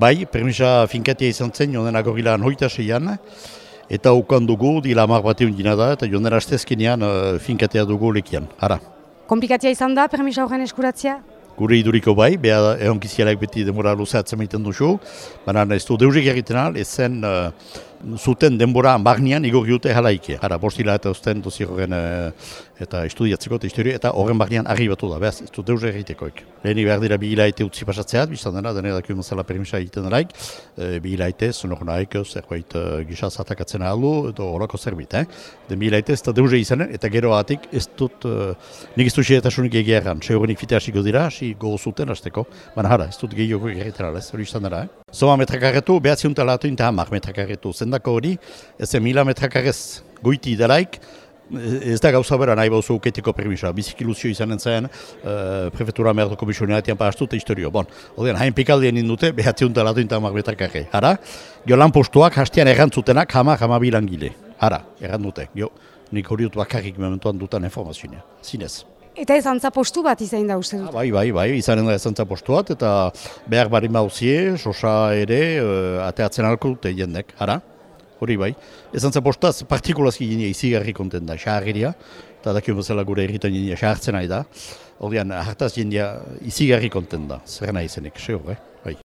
Bai, permisa finkatia izan zen, joan dena gorilan hoita seian, eta ukan dugu, dila amar bat egun da, eta joan dena astezkinean uh, finkatia dugu lekian, hara. Komplikatia izan da, permisa horren eskuratzea? Gure iduriko bai, beha egonkizialak beti demora luzeatzen maiten duzu, baina ez du deuzik egiten al, ez zen uh, zuten denbora bagnian igor jute jalaike. Hara, bostila eta usten duzi horren uh, eta estudiatzeko eta historio, eta horren bagnian argi batu da, behaz, ez du deuz egitekoik. Leheni behar dira bi hilaite utzi pasatzeat, biztan dena, dena dakio mazala permisa egiten daraik, e, bi hilaite, zonok naik, zerbait uh, gisa zatakatzen aldu, edo horako zerbait, eh? Den bi hilaite ez da deuz izanen, eta gero atik ez dut, uh, nik ez du xeetasunik egeran, xe horrenik fite hasiko dira, hasi gogozuten hasteko, baina hara, ez dut gehiago egiten ala, ez hori izan dara, eh? Zoma metrakaretu, behatziun talatu inta hamak metrakaretu, zendako hori, ez mila metrakarez goiti delaik, ez da gauza bera nahi bauzu uketiko permisa, biziki luzio izan entzen, uh, prefetura merdo komisioneatian pastu eta historio. Bon, odean, hain pikaldien indute, behatziun talatu inta hamak metrakarre. Hara, jo lan postuak hastian errantzutenak hama hama bilangile. Hara, errandute. Jo, nik hori dut bakarrik mementuan dutan informazioa. Zinez. Eta ez antza postu bat izan da uste dut? Ah, bai, bai, bai, izanen da ez antza postu bat, eta behar barin bauzie, sosa ere, uh, ateatzen alko dute jendek, hara? Hori bai. Ez antza postaz, partikulazki gine izigarri konten da, xaharria, eta dakio bezala gure erritan gine xahartzen nahi da. Hori hartaz jendea izigarri konten da, zer nahi zenek, xe hori.